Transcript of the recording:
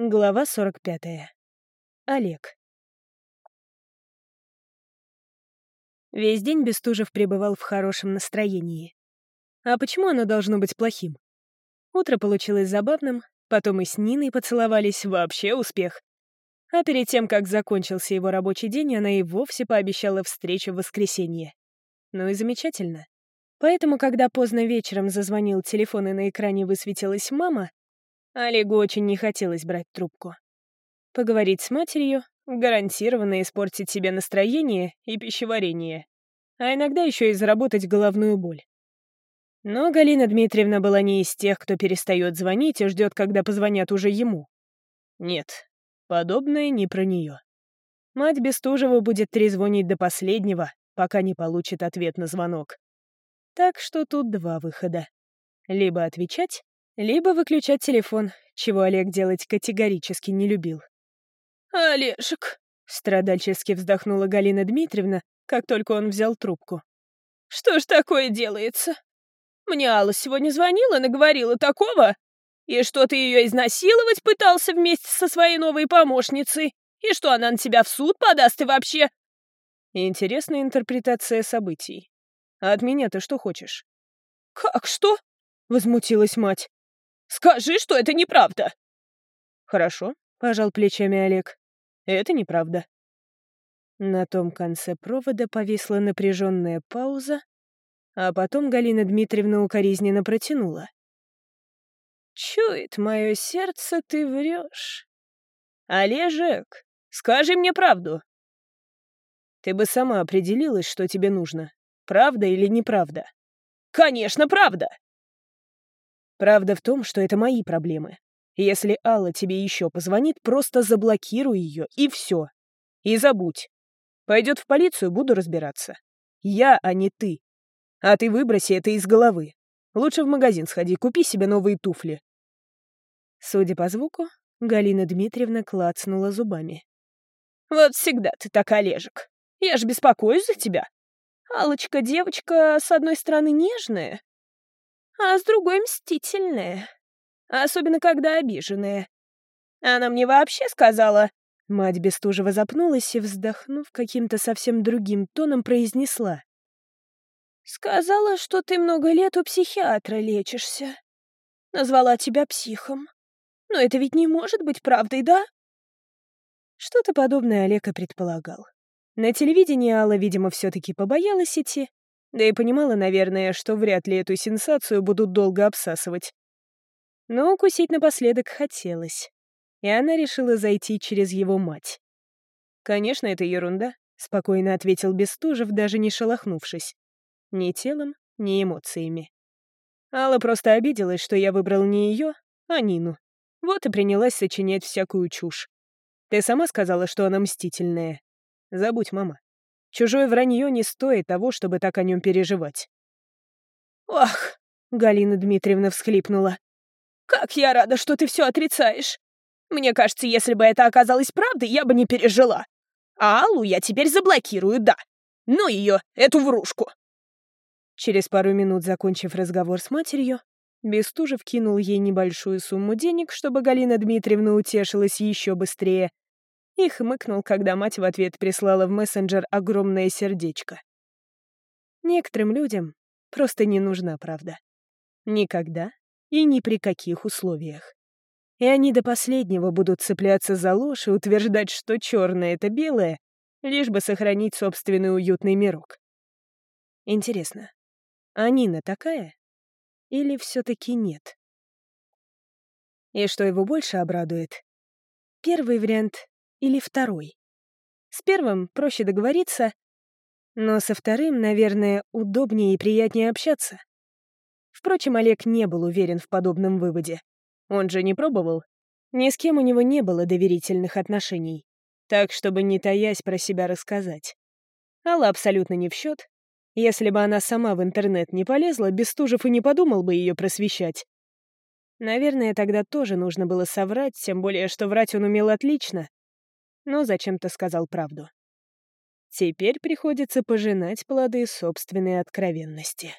Глава 45. Олег. Весь день Бестужев пребывал в хорошем настроении. А почему оно должно быть плохим? Утро получилось забавным, потом и с Ниной поцеловались, вообще успех. А перед тем, как закончился его рабочий день, она и вовсе пообещала встречу в воскресенье. Ну и замечательно. Поэтому, когда поздно вечером зазвонил телефон и на экране высветилась мама, Олегу очень не хотелось брать трубку. Поговорить с матерью — гарантированно испортить себе настроение и пищеварение, а иногда еще и заработать головную боль. Но Галина Дмитриевна была не из тех, кто перестает звонить и ждет, когда позвонят уже ему. Нет, подобное не про нее. Мать Бестужева будет трезвонить до последнего, пока не получит ответ на звонок. Так что тут два выхода. Либо отвечать, либо выключать телефон, чего Олег делать категорически не любил. «Олежек», — страдальчески вздохнула Галина Дмитриевна, как только он взял трубку. «Что ж такое делается? Мне Алла сегодня звонила, наговорила такого, и что ты ее изнасиловать пытался вместе со своей новой помощницей, и что она на тебя в суд подаст и вообще...» Интересная интерпретация событий. А от меня ты что хочешь? «Как что?» — возмутилась мать. Скажи, что это неправда!» «Хорошо», — пожал плечами Олег. «Это неправда». На том конце провода повисла напряженная пауза, а потом Галина Дмитриевна укоризненно протянула. «Чует мое сердце, ты врешь. Олежек, скажи мне правду». «Ты бы сама определилась, что тебе нужно. Правда или неправда?» «Конечно, правда!» Правда в том, что это мои проблемы. Если Алла тебе еще позвонит, просто заблокируй ее, и все. И забудь. Пойдет в полицию, буду разбираться. Я, а не ты. А ты выброси это из головы. Лучше в магазин сходи, купи себе новые туфли. Судя по звуку, Галина Дмитриевна клацнула зубами. «Вот всегда ты так, Олежек. Я ж беспокоюсь за тебя. Алочка девочка, с одной стороны, нежная, а с другой мстительная. Особенно, когда обиженная. Она мне вообще сказала... Мать Бестужева запнулась и, вздохнув, каким-то совсем другим тоном произнесла. «Сказала, что ты много лет у психиатра лечишься. Назвала тебя психом. Но это ведь не может быть правдой, да?» Что-то подобное Олег и предполагал. На телевидении Алла, видимо, все-таки побоялась идти, да и понимала, наверное, что вряд ли эту сенсацию будут долго обсасывать. Но укусить напоследок хотелось. И она решила зайти через его мать. «Конечно, это ерунда», — спокойно ответил Бестужев, даже не шелохнувшись. Ни телом, ни эмоциями. Алла просто обиделась, что я выбрал не ее, а Нину. Вот и принялась сочинять всякую чушь. Ты сама сказала, что она мстительная. Забудь, мама. Чужое вранье не стоит того, чтобы так о нем переживать. «Ох!» — Галина Дмитриевна всхлипнула. «Как я рада, что ты все отрицаешь! Мне кажется, если бы это оказалось правдой, я бы не пережила. А Аллу я теперь заблокирую, да. Ну ее, эту врушку!» Через пару минут, закончив разговор с матерью, Бестужев кинул ей небольшую сумму денег, чтобы Галина Дмитриевна утешилась еще быстрее, и хмыкнул, когда мать в ответ прислала в мессенджер огромное сердечко. Некоторым людям просто не нужна правда. Никогда и ни при каких условиях. И они до последнего будут цепляться за ложь и утверждать, что черное — это белое, лишь бы сохранить собственный уютный мирок. Интересно, а Нина такая? Или все-таки нет? И что его больше обрадует? Первый вариант или второй. С первым проще договориться, но со вторым, наверное, удобнее и приятнее общаться. Впрочем, Олег не был уверен в подобном выводе. Он же не пробовал. Ни с кем у него не было доверительных отношений. Так, чтобы не таясь про себя рассказать. Алла абсолютно не в счет. Если бы она сама в интернет не полезла, Бестужев и не подумал бы ее просвещать. Наверное, тогда тоже нужно было соврать, тем более, что врать он умел отлично но зачем-то сказал правду. Теперь приходится пожинать плоды собственной откровенности.